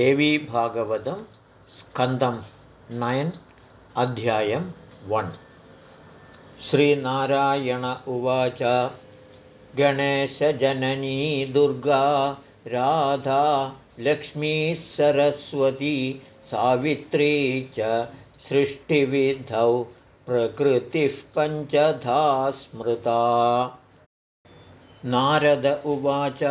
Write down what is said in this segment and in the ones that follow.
देवीभागवतं स्कन्दं नयन् अध्यायं वन्। श्रीनारायण उवाच गणेशजननी दुर्गा राधा लक्ष्मीसरस्वती सावित्री च सृष्टिविधौ प्रकृतिः पञ्चधा स्मृता नारद उवाच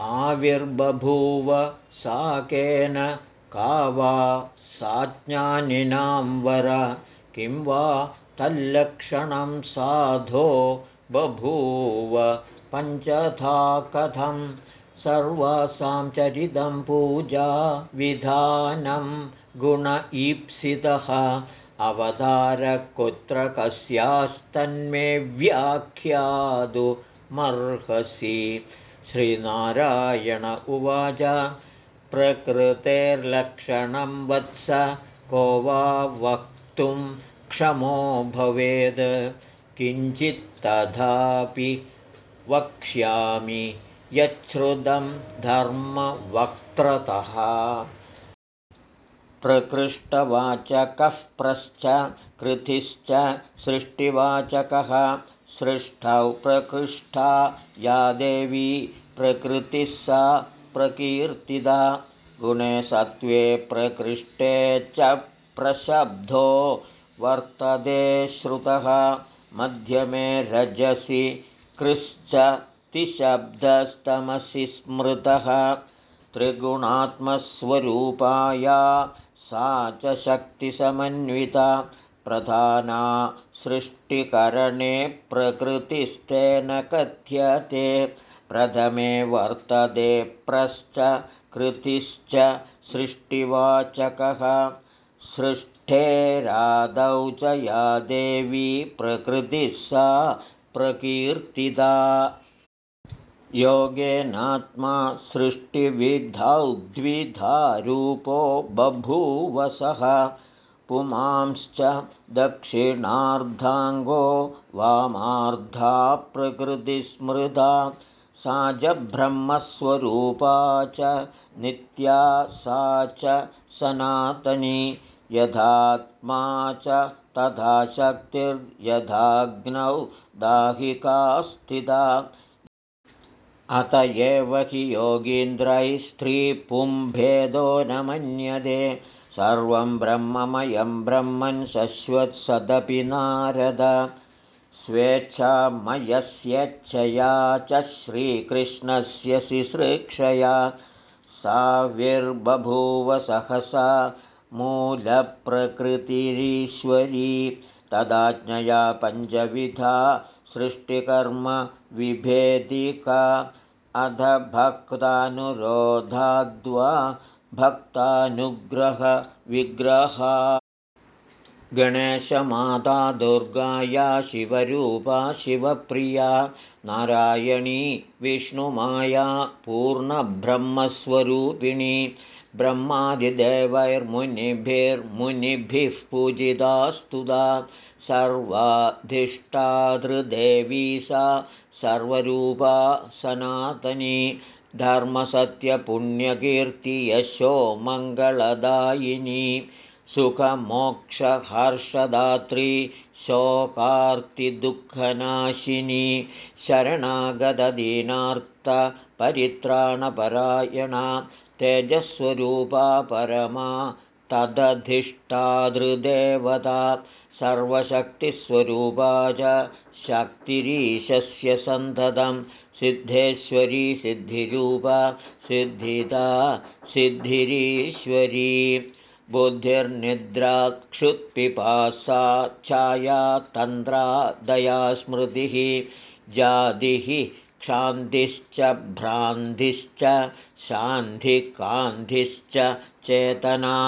आविर्बभूव साकेन का वा साज्ञानिनां वर? किं वा तल्लक्षणं साधो बभूव? पञ्चथा कथं सर्वासां चरितं पूजा विधानं गुण ईप्सितः। अवतारकुत्र कस्यास्तन्मे व्याख्यातुमर्हसि श्रीनारायण उवाच प्रकृतेर्लक्षणं वत्स को वा वक्तुं क्षमो भवेद्। किञ्चित्तथापि वक्ष्यामि यच्छ्रुतं धर्मवक्त्रतः प्रकृष्टवाचकः प्रश्च कृतिश्च सृष्टिवाचकः सृष्टौ प्रकृष्टा या देवी प्रकृतिः सा प्रकीर्तिदा। गुणे सत्त्वे प्रकृष्टे च प्रशब्दो वर्तते श्रुतः। मध्यमे रजसि कृश्च तिशब्दस्तमसि स्मृतः। त्रिगुणात्मस्वरूपाया सा च शक्तिसमन्विता। प्रधाना सृष्टिकरणे प्रकृतिस्तेन कथ्यते प्रथमे वर्तते प्रश्च कृतिश्च सृष्टिवाचकः। सृष्टेरादौ च या देवी प्रकृतिः सा प्रकीर्तिता योगेनात्मा सृष्टिविधौ द्विधा रूपो बभूवसः पुमांश्च दक्षिणार्धाङ्गो वामार्धा प्रकृतिस्मृता सा च ब्रह्मस्वरूपा च नित्या सा च सनातनी यथात्मा च तथा शक्तिर्यथाग्नौ दाहिका स्थिता। अत एव हि योगीन्द्रैः स्त्रीपुंभेदो न मन्यते। सर्वं ब्रह्ममयं ब्रह्मन् शश्वत्सदपि नारद स्वेच्छामयस्येच्छया च श्रीकृष्णस्य शिश्रेक्षया साविर्बभूव सहसा मूलप्रकृतिरीश्वरी तदाज्ञया पञ्चविधा सृष्टिकर्म विभेदिका अध भक्तानुरोधाद्वा भक्तानुग्रहविग्रहा गणेशमाता दुर्गाया शिवरूपा शिवप्रिया नारायणी विष्णुमाया पूर्णब्रह्मस्वरूपिणी ब्रह्मादिदेवैर्मुनिभिर्मुनिभिः पूजिता स्तुता सर्वाधिष्ठातृदेवी सा सर्वरूपा सनातनी धर्मसत्यपुण्यकीर्तियशो मङ्गलदायिनी सुखमोक्षहर्षदात्री शोकार्तिदुःखनाशिनी शरणागतदीनार्तपरित्राणपरायणा तेजस्वरूपा परमा तदधिष्ठादृदेवता सर्वशक्तिस्वरूपा च शक्तिरीशस्य सन्ततं सिद्धेश्वरी सिद्धिरूपा सिद्धिता सिद्धिरीश्वरी बुद्धिर्निद्राक्षुत्पिपासा छाया तन्द्रा दया स्मृतिः जातिः क्षान्तिश्च भ्रान्तिश्च शान्तिकान्तिश्च चेतना।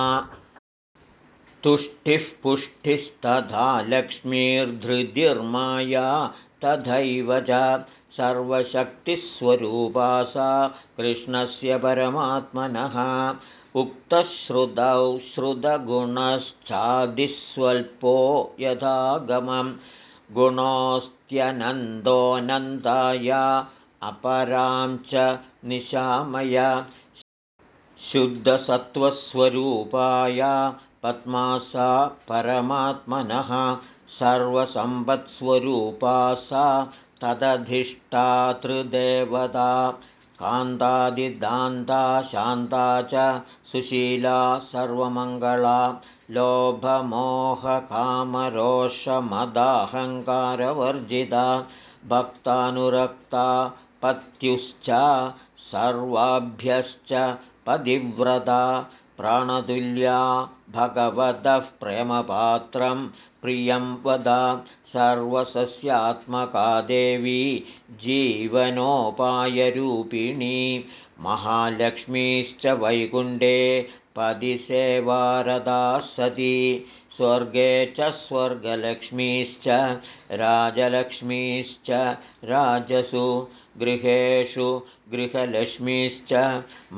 तुष्टिः पुष्टिस्तथा लक्ष्मीर्धृतिर्माया तथैव च सर्वशक्तिस्वरूपा सा कृष्णस्य परमात्मनः उक्तश्रुतौ श्रुतगुणश्चादिस्वल्पो यथागमं गुणोऽस्त्यनन्दोऽनन्दाय अपरां च निशामय शुद्धसत्त्वस्वरूपाय पद्मासा परमात्मनः सर्वसम्पत्स्वरूपा सा तदधिष्ठातृदेवता कान्तादिदान्ता शान्ता च सुशीला सर्वमङ्गला लोभमोहकामरोषमदाहङ्कारवर्जिता भक्तानुरक्ता पत्युश्च सर्वाभ्यश्च पदिव्रता प्राणतुल्या भगवतः प्रेमपात्रं प्रियं वद सर्वसस्यात्मका देवी जीवनोपायरूपिणी महालक्ष्मीश्च वैकुण्ठे पदिसेवारदा सती स्वर्गे च स्वर्गलक्ष्मीश्च राजलक्ष्मीश्च राजसु गृहेषु गृहलक्ष्मीश्च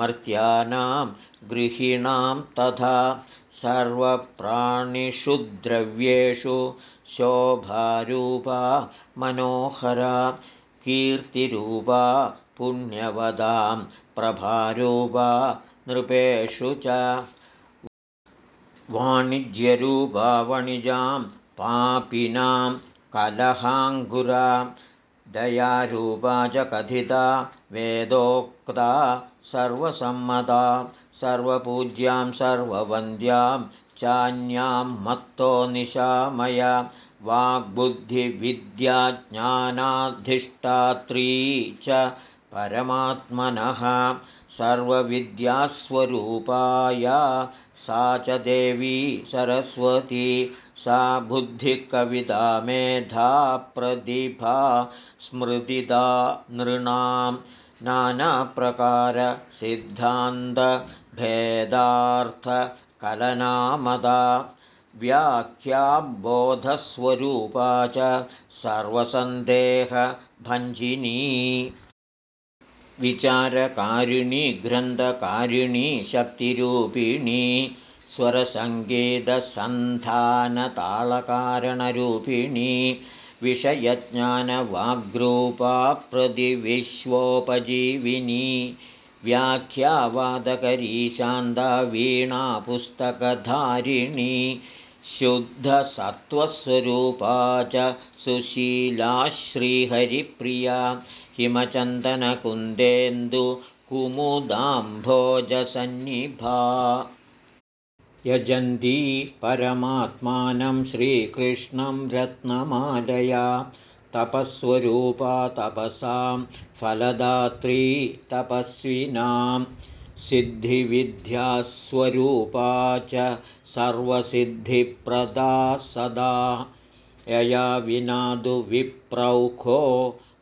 मर्त्यानां गृहिणां तथा सर्वप्राणिषु द्रव्येषु शोभारूपा मनोहरा कीर्तिरूपा पुण्यवदां प्रभारूपा नृपेषु च वाणिज्यरूपा वणिजां पापिनां कलहाङ्गुरा दयारूपा च कथिता वेदोक्ता सर्वसम्मता सर्वपूज्यां सर्ववन्द्यां चान्यां मत्तो निशामय वाग्बुद्धिविद्याज्ञानाधिष्ठात्री च परमात्मनः सर्वविद्यास्वरूपाय सा च देवी सरस्वती सा बुद्धिकविता मेधा प्रतिभा स्मृतिदा नृणां नानाप्रकारसिद्धान्तभेदार्थकलनामदा व्याख्याबोधस्वरूपा च सर्वसन्देहभञ्जिनी विचारकारिणी ग्रन्थकारिणी शक्तिरूपिणी स्वरसङ्गीतसन्धानतालकारणरूपिणी विषयज्ञानवाग्रूपा प्रतिविश्वोपजीविनी व्याख्यावादकरी शान्ता वीणापुस्तकधारिणी शुद्धसत्त्वस्वरूपा च सुशीला श्रीहरिप्रिया हिमचन्दनकुन्देन्दुकुमुदाम्भोजसन्निभा यजन्ती परमात्मानं श्रीकृष्णं रत्नमालया तपःस्वरूपा तपसां फलदात्री तपस्विनां सिद्धिविद्यास्वरूपा च सर्वसिद्धिप्रदा सदा। यया विनादुविप्रौखो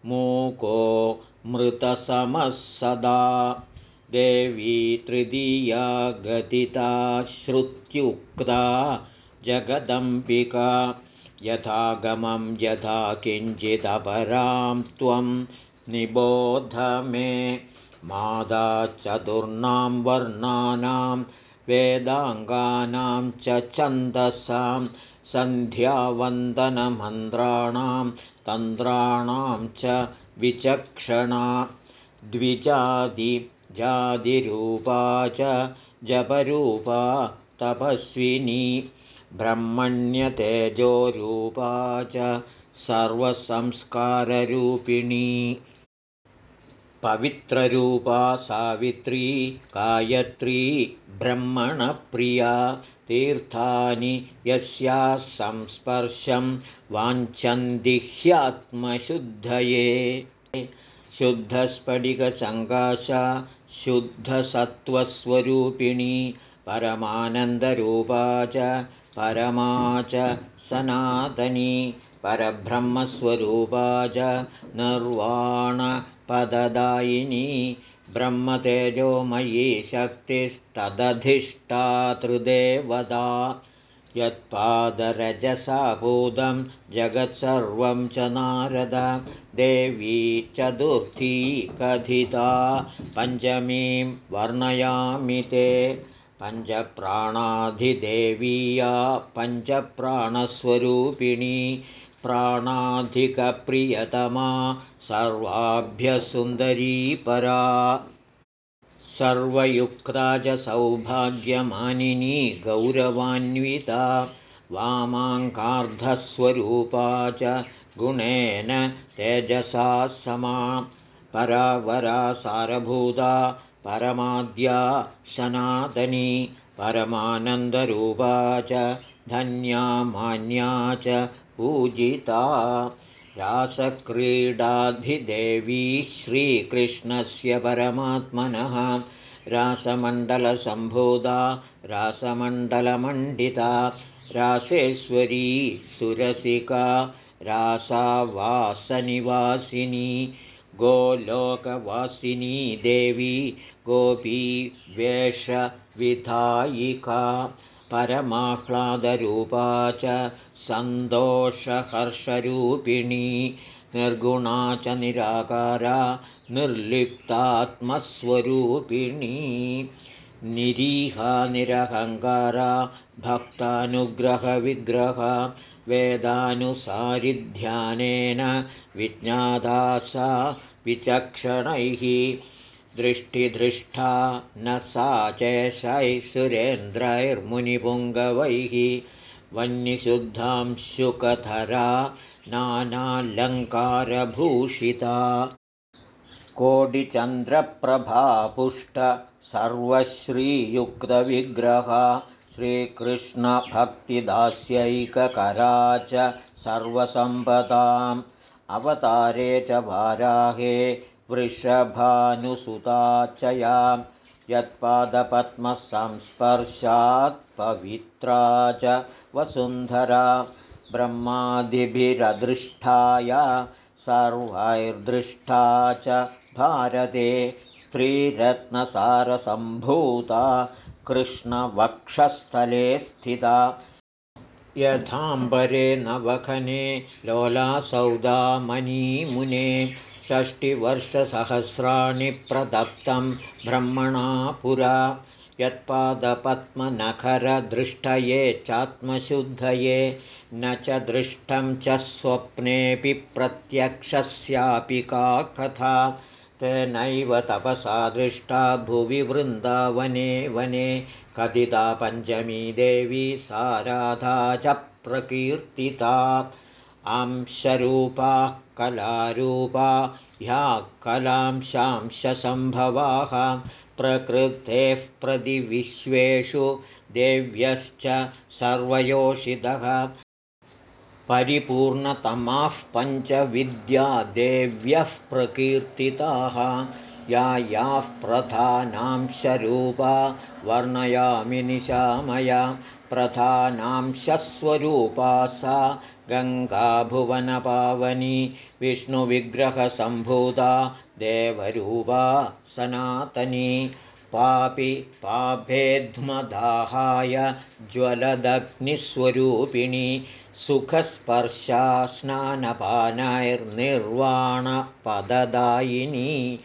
मूको मृतसमः सदा देवी तृतीया गदिता श्रुत्युक्ता जगदम्बिका। यथागमं यथा किञ्चिदपरां त्वं निबोध मे। मादा चतुर्णां वर्णानां वेदाङ्गानां च छन्दसां सन्ध्यावन्दनमन्त्राणां तन्त्राणां च विचक्षणा। द्विजादि जातिरूपा च जपरूपा तपस्विनी। ब्रह्मण्यतेजोरूपा च सर्वसंस्काररूपिणी। पवित्ररूपा सावित्री गायत्री ब्रह्मणप्रिया तीर्थानि यस्याः संस्पर्शं वाञ्छन्दिह्यात्मशुद्धये शुद्धस्फटिकसङ्काशा शुद्धसत्त्वस्वरूपिणी परमानन्दरूपा च परमा च सनातनी परब्रह्मस्वरूपा च निर्वाणपददायिनी ब्रह्मतेजोमयी शक्तिस्तदधिष्ठातृदेवता यत्पादरजसाभूतं जगत्सर्वं च नारद देवी चतुर्थी कथिता। पञ्चमीं वर्णयामि ते पञ्चप्राणाधिदेवीया पञ्चप्राणस्वरूपिणी प्राणाधिकप्रियतमा सर्वाभ्यसुन्दरी परा सर्वयुक्ता च सौभाग्यमानिनी गौरवान्विता। वामाङ्कार्धस्वरूपा च गुणेन तेजसा समा। परावरा सारभूता परमाद्या सनातनी। परमानन्दरूपा च धन्या मान्या च पूजिता रासक्रीडाधिदेवी श्रीकृष्णस्य परमात्मनः रासमण्डलसम्भूता रासमण्डलमण्डिता रासेश्वरी सुरसिका रासावासनिवासिनी गोलोकवासिनी देवी गोपी वेषविधायिका परमाह्लादरूपा च सन्तोषहर्षरूपिणी निर्गुणा च निराकारा निर्लिप्तात्मस्वरूपिणी। निरीहा निरहङ्कारा भक्तानुग्रहविग्रह वेदानुसारिध्यानेन विज्ञाता सा विचक्षणैः। दृष्टिदृष्टा न सा चेशैः सुरेन्द्रैर्मुनिपुङ्गवैः वह्निशुद्धां शुकधरा नानालङ्कारभूषिता। कोटिचन्द्रप्रभापुष्ट सर्वश्रीयुक्तविग्रह श्रीकृष्णभक्तिदास्यैककरा च सर्वसम्पदाम्। अवतारे च वाराहे वृषभानुसुता च या यत्पादपद्मसंस्पर्शात् पवित्रा च वसुन्धरा ब्रह्मादिभिरदृष्टाया सर्वैर्दृष्टा च भारते स्त्रीरत्नसारसम्भूता कृष्णवक्षस्थले स्थिता। यथाम्बरे नवखने लोलासौदामनीमुने षष्टिवर्षसहस्राणि प्रदत्तं ब्रह्मणा पुरा। यत्पादपद्मनखरदृष्टये चात्मशुद्धये न च दृष्टं च स्वप्नेऽपि प्रत्यक्षस्यापि का कथा। तेनैव तपसा दृष्टा भुवि वृन्दावने वने। कथिता पञ्चमी देवी साराधा च प्रकीर्तिता अंशरूपा कलारूपा ह्या कलांशांशसम्भवाः प्रकृतेः प्रतिविश्वेषु देव्यश्च सर्वयोषितः। परिपूर्णतमाः पञ्चविद्यादेव्यः प्रकीर्तिताः या याः प्रधानांशरूपा वर्णयामि निशामया प्रधानांशस्वरूपा सा गङ्गाभुवनपावनी विष्णुविग्रहसम्भूता देवरूपा सनातनी। पापि पापेध्मदाहाय ज्वलदग्निस्वरूपिणी सुखस्पर्शा स्नानपानैर्निर्वाणपददायिनी।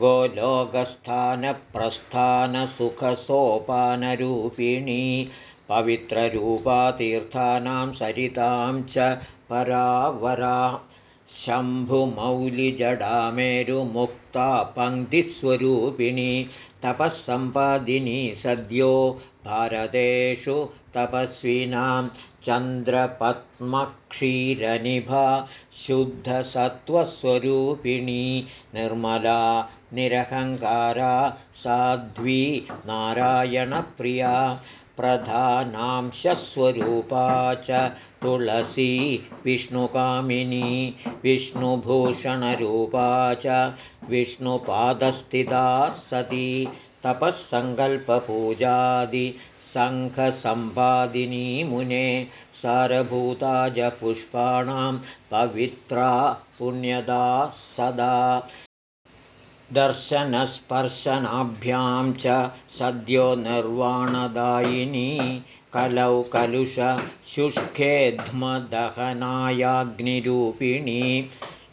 गोलोकस्थानप्रस्थानसुखसोपानरूपिणी पवित्ररूपातीर्थानां सरितां च परावरा शम्भुमौलिजडामेरुमुक्ता पङ्क्तिस्वरूपिणी तपःसम्पादिनी सद्यो भारतेषु तपस्विनां चन्द्रपद्मक्षीरनिभा शुद्धसत्त्वस्वरूपिणी निर्मला निरहङ्कारा साध्वी नारायणप्रिया प्रधानांशस्वरूपा च तुलसी विष्णुकामिनी विष्णुभूषणरूपा च विष्णुपादस्थिता सती तपःसङ्कल्पपूजादिसङ्घसम्पादिनी मुने सारभूता च पुष्पाणां पवित्रा पुण्यदा सदा दर्शनस्पर्शनाभ्यां च सद्यो निर्वाणदायिनी कलौ कलुषशुष्केध्मदहनायाग्निरूपिणी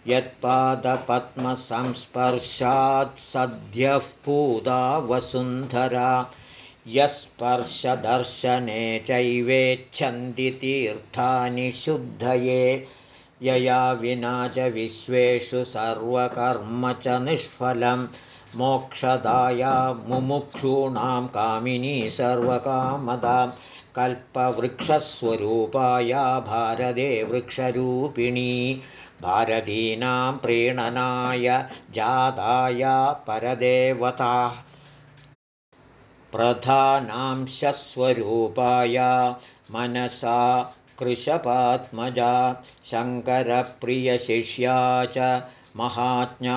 यत्पादपद्मसंस्पर्शात् सद्यः पूदा वसुन्धरा यस्पर्शदर्शने चैवेच्छन्ति तीर्थानि शुद्धये यया विना च विश्वेषु सर्वकर्म च निष्फलं मोक्षदाया मुमुक्षूणां कामिनी सर्वकामदा। कल्पवृक्षस्वरूपाया भारते वृक्षरूपिणी। भारतीनां प्रीणनाय जाताय परदेवता। प्रधानांशस्वरूपाय मनसा कृशपात्मजा शङ्करप्रियशिष्या च महाज्ञानविशारदा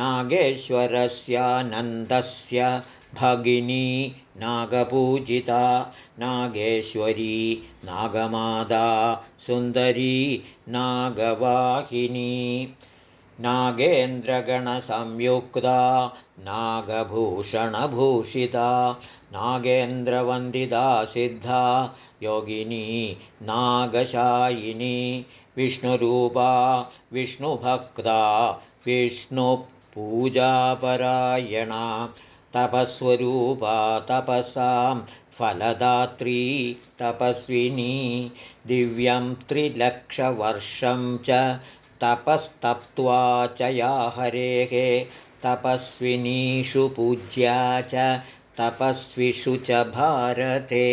नागेश्वरस्यानन्दस्य भगिनी नागपूजिता नागेश्वरी नागमादा सुन्दरी नागवाहिनी नागेन्द्रगणसंयुक्ता नागभूषणभूषिता नागेन्द्रवन्दिता सिद्धा योगिनी नागशायिनी विष्णुरूपा विष्णुभक्ता विष्णुपूजापरायणा तपस्वरूपा तपसां फलदात्री तपस्विनी दिव्यं त्रिलक्षवर्षं च तपस्तप्त्वा च या हरेः तपस्विनीषु पूज्या च तपस्विषु च भारते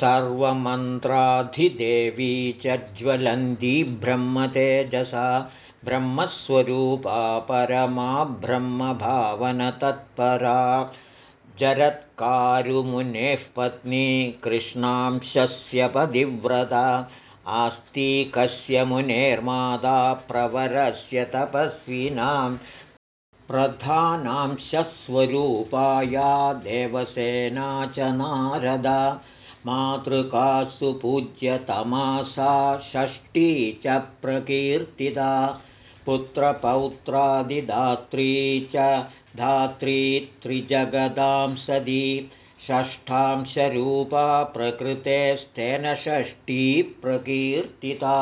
सर्वमन्त्राधिदेवी च ज्वलन्ती ब्रह्मतेजसा ब्रह्मस्वरूपा परमा ब्रह्मभावनतत्परा। जरत्कारुमुनेः पत्नी कृष्णांशस्य पदिव्रता आस्तिकस्य मुनेर्मादा प्रवरस्य तपस्विनां प्रधानांशस्वरूपाया देवसेना च नारदा मातृकासु पूज्यतमासा षष्ठी च प्रकीर्तिता पुत्रपौत्रादिदात्री च धात्री त्रिजगदां सदी षष्ठांशरूपा प्रकृतेस्तेन षष्ठी प्रकीर्तिता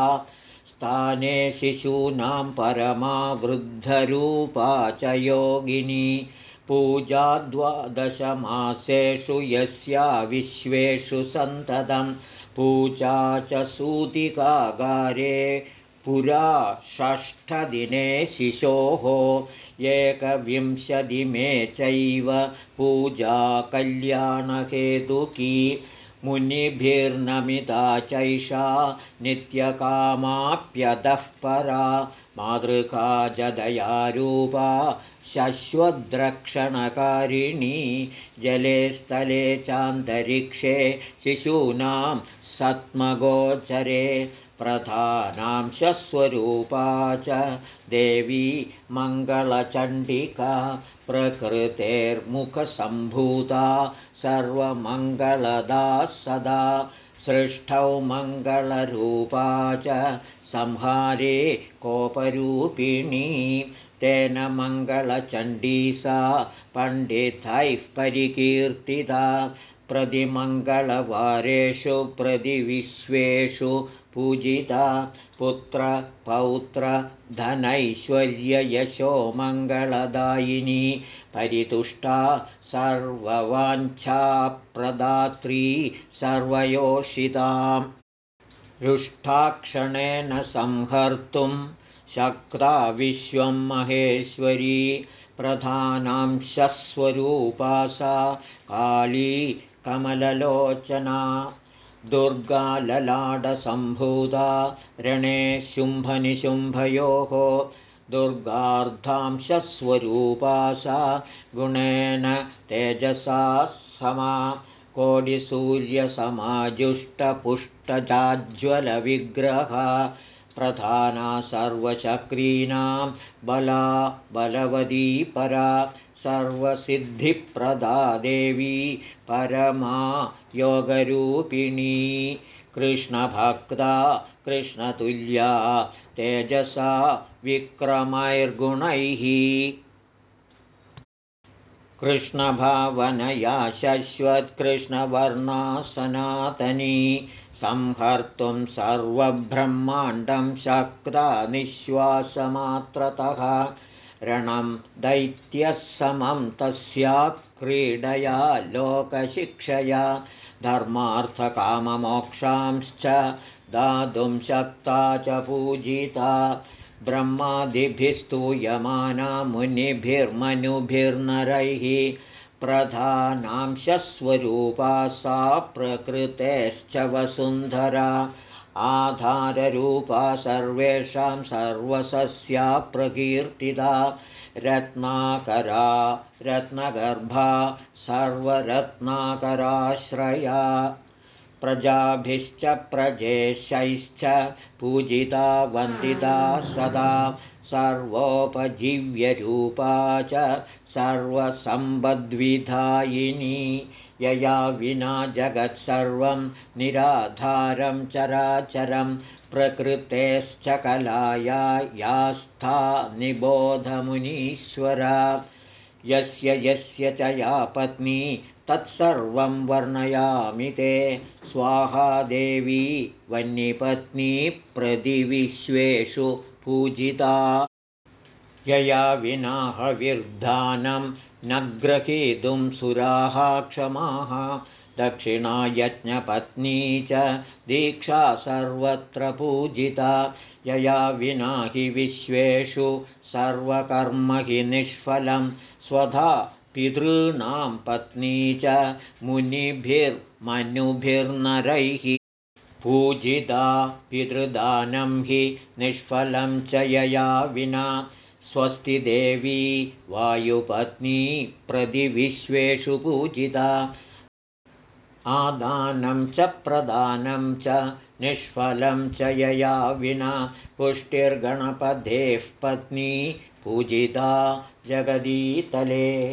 स्थाने शिशूनां परमा वृद्धरूपा च योगिनी पूजा द्वादशमासेषु यस्या विश्वेषु सन्ततं पूजा च सूतिकागारे पुरा षष्ठदिने शिशोः एकविंशतिमे चैव पूजा कल्याणकेतुकी मुनिभिर्नमिता चैषा नित्यकामाप्यतः परा मातृका जदयारूपा शश्वद्रक्षणकारिणी जले स्थले चान्तरिक्षे शिशूनां सत्मगोचरे प्रधानांशस्वरूपा च देवी मङ्गलचण्डिका प्रकृतेर्मुखसम्भूता सर्वमङ्गलदा सदा सृष्टौ मङ्गलरूपा च संहारे कोपरूपिणी तेन मङ्गलचण्डीसा पण्डितैः परिकीर्तिता प्रतिमङ्गलवारेषु प्रतिविश्वेषु पूजिता पुत्रपौत्रधनैश्वर्ययशो मङ्गलदायिनी परितुष्टा सर्ववाञ्छाप्रदात्री सर्वयोषिताम् रुष्ठाक्षणेन संहर्तुं शक्ता विश्वं महेश्वरी प्रधानांशस्वरूपा सा काली कमललोचना दुर्गाललाडसम्भूता रणे शुम्भनिशुम्भयोः दुर्गार्धांशस्वरूपा सा गुणेन तेजसा समा कोटिसूर्यसमाजुष्टपुष्टजाज्वलविग्रह प्रधाना सर्वचक्रीणां बला बलवदी परा सर्वसिद्धिप्रदा देवी परमा योगरूपिणी। कृष्णभक्ता कृष्णतुल्या तेजसा विक्रमैर्गुणैः। कृष्णभावनया शश्वत्कृष्णवर्णा सनातनी संहर्तुं सर्वब्रह्माण्डं शक्ता निःश्वासमात्रतः रणं दैत्यः समं तस्या क्रीडया लोकशिक्षया धर्मार्थकाममोक्षांश्च दातुं शक्ता च पूजिता ब्रह्मादिभिस्तूयमाना मुनिभिर्मनुभिर्नरैः प्रधानांशस्वरूपा सा प्रकृतेश्च वसुन्धरा। आधाररूपा सर्वेषां सर्वसस्या प्रकीर्तिता। रत्नाकरा रत्नगर्भा सर्वरत्नाकराश्रया। प्रजाभिश्च प्रजेशैश्च पूजिता वन्दिता सदा सर्वोपजीव्यरूपा च सर्वसम्बद्विधायिनी। यया विना जगत्सर्वं निराधारं चराचरं प्रकृतेश्च कलाया यास्था निबोधमुनीश्वरा। यस्य यस्य च या पत्नी तत्सर्वं वर्णयामि ते। स्वाहादेवी वह्निपत्नी प्रतिविश्वेषु पूजिता। यया विनाहविर्धानं न ग्रहीतुं सुराः क्षमाः। दक्षिणायज्ञपत्नी च दीक्षा सर्वत्र पूजिता। यया विना हि विश्वेषु सर्वकर्म हि निष्फलं। स्वधा पितॄणां पत्नी च मुनिभिर्मनुभिर्नरैः पूजिता पितृदानं हि निष्फलं च यया विना। स्वस्ति देवी वायुपत्नी प्रतिविश्वेषु पूजिता। आदानं च प्रदानं च निष्फलं च यया विना। पुष्टिर्गणपतेः पत्नी पूजिता जगदीतले।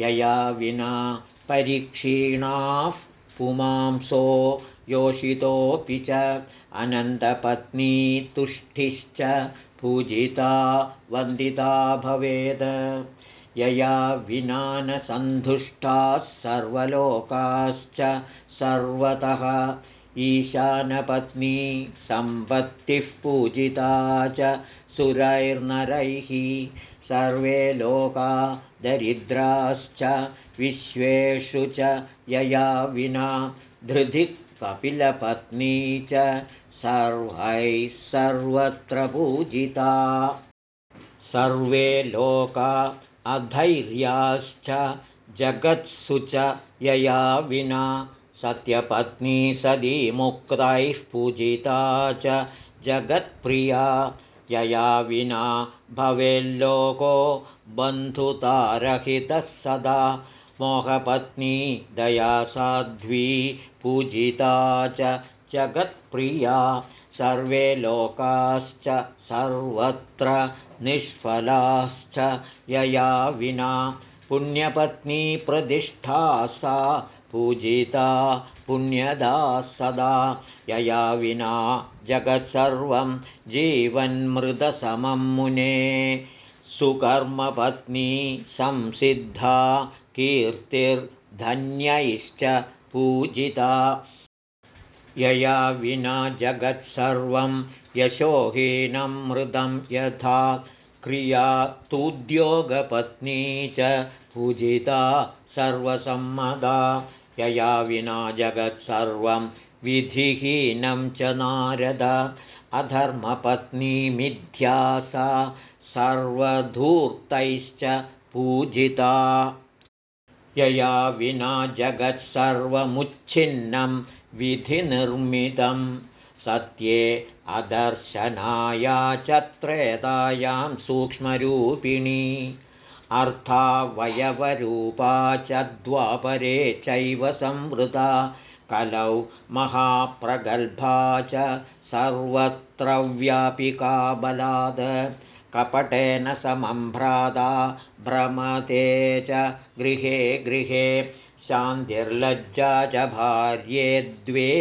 यया विना परीक्षीणाः पुमांसो योषितोऽपि च अनन्तपत्नी तुष्टिश्च पूजिता वन्दिता भवेद्। यया विना न सन्धुष्टाः सर्वलोकाश्च सर्वतः। ईशानपत्नी सम्पत्तिः पूजिता च सुरैर्नरैः। सर्वे लोका दरिद्राश्च विश्वेषु च यया विना धृधिः कपिलपत्नी च सर्वैः सर्वत्र पूजिता। सर्वे लोका अधैर्याश्च जगत्सु च यया विना। सत्यपत्नी सदी मुक्तैः पूजिता च जगत्प्रिया यया विना। भवेल्लोको बन्धुतारहितः सदा। मोहपत्नी दया साध्वी पूजिता च जगत्प्रिया सर्वे लोकाश्च सर्वत्र निष्फलाश्च यया विना। पुण्यपत्नी प्रतिष्ठा सा पूजिता पुण्यदा सदा। यया विना जगत्सर्वं जीवन्मृतसमं मुने। सुकर्मपत्नी संसिद्धा कीर्तिर्धन्यैश्च पूजिता। यया विना जगत्सर्वं यशोहीनं मृदं यथा क्रिया तुद्योगपत्नी च पूजिता सर्वसम्मदा। यया विना जगत्सर्वं विधिहीनं च नारद। अधर्मपत्नी मिथ्या सा सर्वधूर्तैश्च पूजिता यया विना जगत्सर्वमुच्छिन्नं विधिनिर्मितं। सत्ये अदर्शनाया च त्रेतायां सूक्ष्मरूपिणी अर्थावयवरूपा च द्वापरे चैव संवृता। कलौ महाप्रगल्भा च सर्वत्र व्यापिका बलाद कपटेन समम्भ्राता भ्रमते च गृहे गृहे शान्तिर्लज्जा च भार्ये द्वे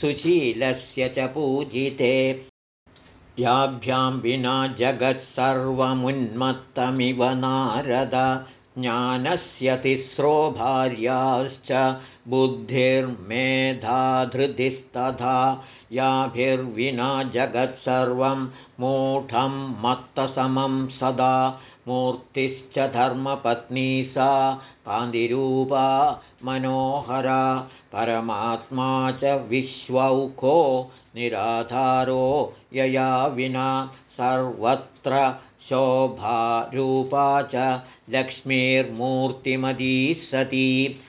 सुशीलस्य च पूजिते। याभ्यां विना जगत्सर्वमुन्मत्तमिव नारद ज्ञानस्य तिस्रो भार्याश्च बुद्धिर्मेधाधृतिस्तथा याभिर्विना जगत्सर्वं मूढं मत्तसमं सदा मूर्तिश्च धर्मपत्नी सा कान्तिरूपा मनोहरा परमात्मा च विश्वौखो निराधारो यया विना सर्वत्र शोभारूपा च लक्ष्मीर्मूर्तिमती सती।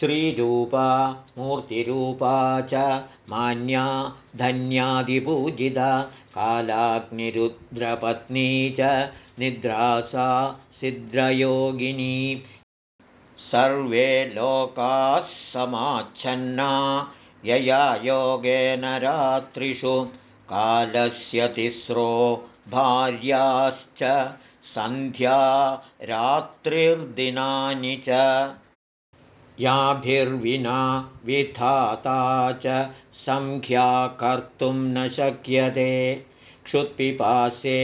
श्रीरूपा मूर्तिरूपा च मान्या धन्यादिपूजिता। कालाग्निरुद्रपत्नी च निद्रासा सिद्रयोगिनी। सर्वे लोकाः समाच्छन्ना यया योगेन रात्रिषु। कालस्य तिस्रो भार्याश्च सन्ध्या रात्रिर्दिनानि च याभिर्विना विधाता च सङ्ख्या कर्तुं न शक्यते। क्षुत्पिपासे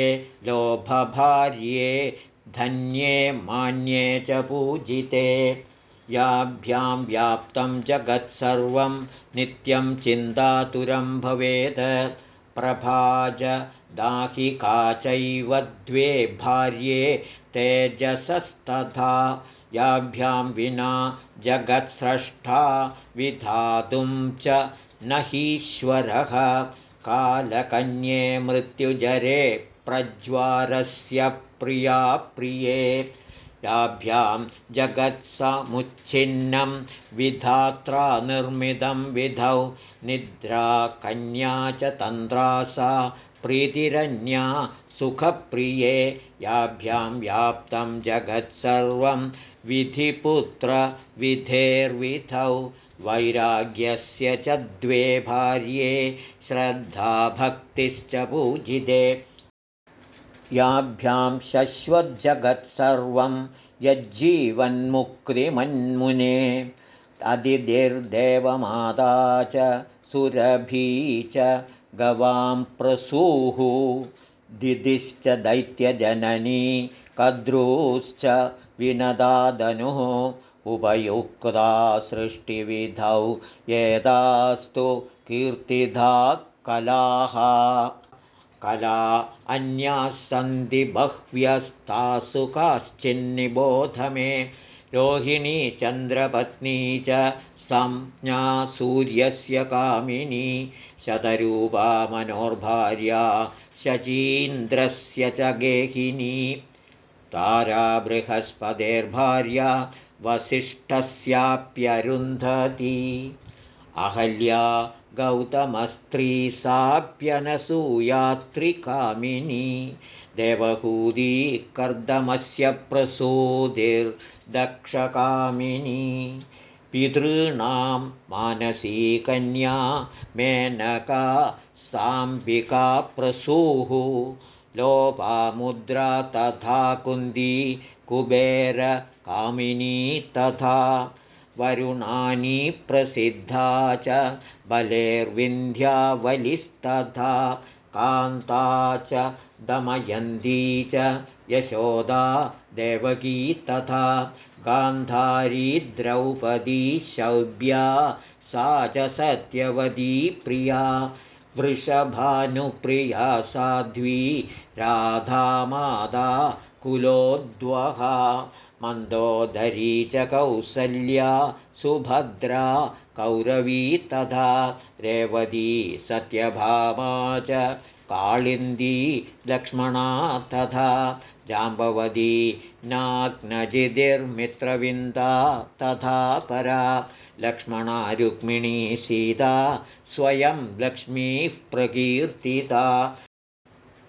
लोभभार्ये धन्ये मान्ये च पूजिते। याभ्यां व्याप्तं जगत्सर्वं नित्यं चिन्तातुरं भवेत्। प्रभाज दाहिका चैव द्वे भार्ये तेजसस्तथा याभ्यां विना जगत्स्रष्टा विधातुं च न हीश्वरः। कालकन्ये मृत्युजरे प्रज्वारस्य प्रिया प्रिये याभ्यां जगत्समुच्छिन्नं विधात्रा निर्मितं विधौ निद्रा कन्या च तन्द्रा सा प्रीतिरन्या सुखप्रिये याभ्यां व्याप्तं जगत्सर्वं विधिपुत्रविधेर्विधौ वैराग्यस्य च द्वे भार्ये श्रद्धाभक्तिश्च पूजिते। याभ्यां शश्वज्जगत्सर्वं यज्जीवन्मुक्तिमन्मुने अदितिर्देवमाता च सुरभी च गवां प्रसूः। दिदिश्च दैत्यजननी कद्रूश्च विनदादनुः। उपयुक्ता सृष्टिविधौ एतास्तु कीर्तिधा कलाः। कला अन्याः सन्ति बह्व्यस्तासु काश्चिन्निबोध मे रोहिणी चन्द्रपत्नी च संज्ञा सूर्यस्य कामिनी शतरूपा मनोर्भार्या शचीन्द्रस्य च गेहिनी। तारा बृहस्पतेर्भार्या वसिष्ठस्याप्यरुन्धती। अहल्या गौतमस्त्री साप्यनसूयात्रिकामिनी। देवहूदी कर्दमस्य प्रसूतिर्दक्षकामिनी पितॄणां मानसीकन्या मेनका साम्बिका प्रसूः। लोपामुद्रा तथा कुन्दी कुबेरकामिनी तथा वरुणानी प्रसिद्धा च। बलेर्विन्ध्यावलिस्तथा कान्ता च दमयन्ती च यशोदा देवकी तथा गान्धारी द्रौपदी शौभ्या सा च सत्यवती प्रिया। वृषभानुप्रिया साध्वी राधामादा कुलोद्वहा। मन्दोदरी च कौसल्या सुभद्रा कौरवी तथा। रेवती सत्यभामा च काळिन्दी लक्ष्मणा तथा। जाम्बवती नाग्नजिदिर्मित्रविन्दा तथा परा। लक्ष्मणा रुक्मिणी सीता स्वयं लक्ष्मीः प्रकीर्तिता।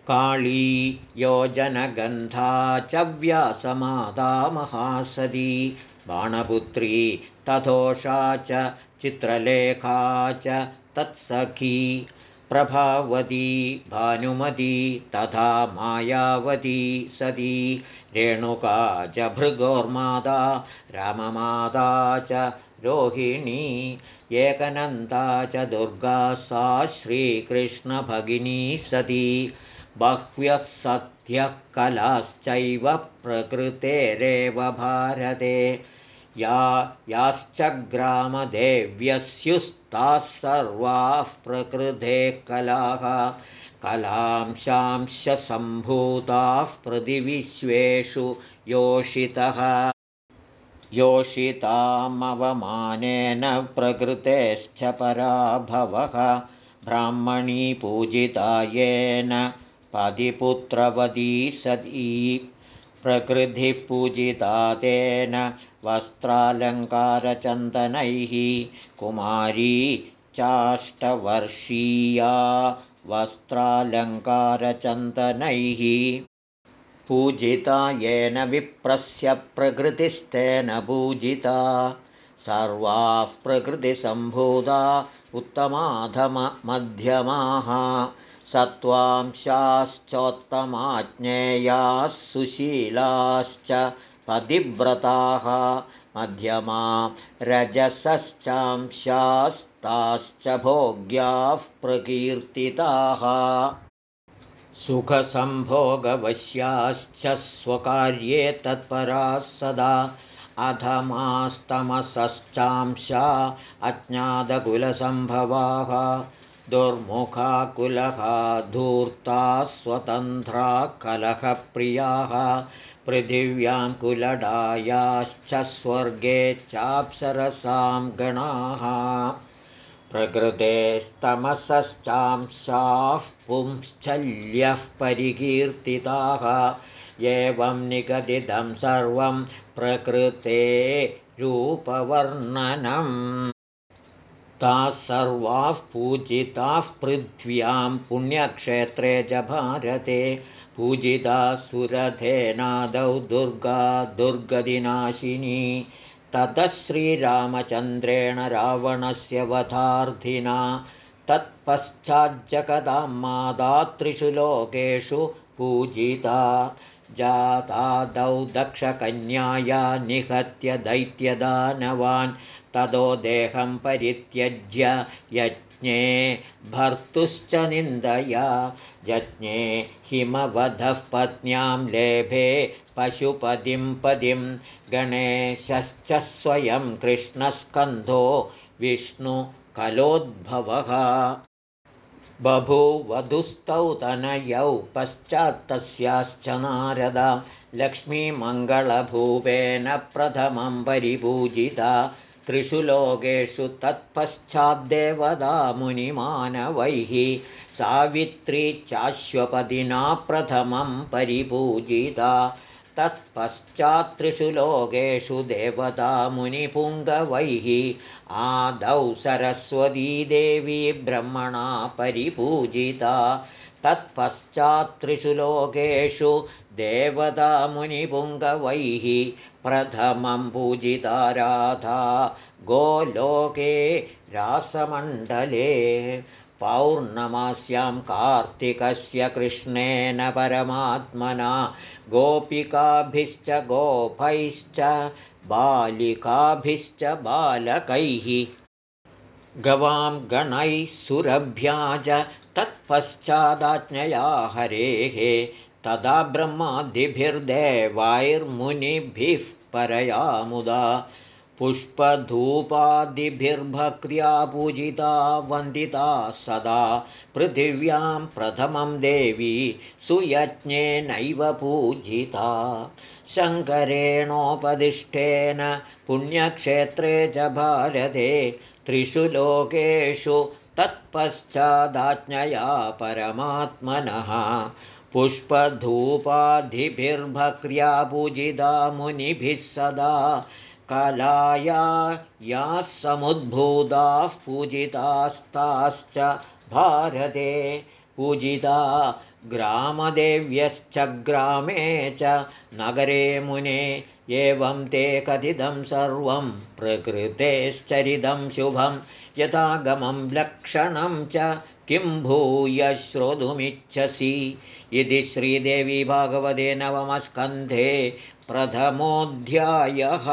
काळी योजनगन्धा च व्यासमाता महासदी बाणपुत्री तथोषा च चित्रलेखा च तत्सखी। प्रभावती भानुमती तथा मायावती सती रेणुका च भृगोर्माता राममाता च रोहिणी एकनन्दा च दुर्गा सा श्रीकृष्णभगिनी सती। बह्व्यः सत्यः कलाश्चैव प्रकृतेरेव भारते। या याश्च ग्रामदेव्यस्युस्ताः सर्वाः प्रकृतेः कलाः कलांशांश सम्भूताः प्रतिविश्वेषु योषितः। योषितामवमानेन प्रकृतेश्च पराभवः। ब्राह्मणी पूजिता येन पदिपुत्रवती सती। प्रकृतिः पूजिता तेन वस्त्रालङ्कारचन्दनैः। कुमारी चाष्टवर्षीया वस्त्रालङ्कारचन्दनैः पूजिता येन विप्रस्य प्रकृतिस्तेन पूजिता सर्वाः प्रकृतिसम्भूता उत्तमाधमध्यमाः सत्त्वांशाश्चोत्तमाज्ञेयाः सुशीलाश्च पतिव्रताः मध्यमा रजसश्चांशास्ताश्च भोग्याः प्रकीर्तिताः। सुखसम्भोगवश्याश्च स्वकार्ये तत्पराः सदा अधमास्तमसश्चांशा अज्ञातकुलसम्भवाः। दुर्मुखाकुलहा धूर्ता स्वतन्त्रा कलहप्रियाः। पृथिव्यां कुलडायाश्च स्वर्गे चाप्सरसां गणाः प्रकृतेस्तमसश्चांशाः पुंश्चल्यः परिकीर्तिताः एवं निगदितं सर्वं प्रकृते रूपवर्णनम्। ताः सर्वाः पूजिताः पृथ्व्यां पुण्यक्षेत्रे च भारते। पूजिता सुरथेनादौ दुर्गा दुर्गदिनाशिनी ततः श्रीरामचन्द्रेण रावणस्य वधार्थिना तत्पश्चाज्जगदां मादा त्रिषु लोकेषु पूजिता। जातादौ दक्षकन्याया निहत्य दैत्यदानवान् ततो देहं परित्यज्य यज्ञे भर्तुश्च निन्दया। यज्ञे हिमवधः पत्न्यां लेभे पशुपतिं पदिं गणेशश्च स्वयं कृष्णस्कन्धो विष्णुकलोद्भवः बभूवधुस्तौ तनयौ पश्चात्तस्याश्च नारद लक्ष्मीमङ्गलभूपेन प्रथमं परिपूजिता। त्रिषु लोकेषु तत्पश्चाद्देवदा मुनिमानवैः। सावित्री चाश्वपदिना प्रथमं परिपूजिता तत्पश्चात्त्रिषु लोकेषु देवता मुनिपुङ्गवैः आदौ सरस्वतीदेवी ब्रह्मणा परिपूजिता। तत्पश्चात्त्रिषु लोकेषु देवता मुनिपुङ्गवैः प्रथमं पूजिता राधा। गोलोके रासमण्डले पौर्णमास्यां कार्तिकस्य कृष्णेन परमात्मना गोपिकाभिश्च गोपैश्च बालिकाभिश्च बालकैः। गवां गणैः सुरभ्या च तत्पश्चादाज्ञया हरेः। तदा ब्रह्मादिभिर्देवैर्मुनिभिः परया मुदा पुष्पधूपादिभिर्भक्र्या पूजिता वन्दिता सदा पृथिव्यां प्रथमं देवी सुयज्ञेनैव पूजिता। शङ्करेणोपदिष्टेन पुण्यक्षेत्रे च भारते त्रिषु लोकेषु तत्पश्चादाज्ञया परमात्मनः। पुष्पधूपाधिभिर्भक्र्या पूजिता मुनिभिः सदा कलाया याः समुद्भूताः पूजितास्ताश्च भारते पूजिता ग्रामदेव्यश्च ग्रामे च नगरे मुने एवं ते कथितं सर्वं प्रकृतेश्चरितं शुभं यथागमं लक्षणं च किं भूय श्रोतुमिच्छसि। इति श्रीदेवी भागवते नवमस्कन्धे प्रथमोऽध्यायः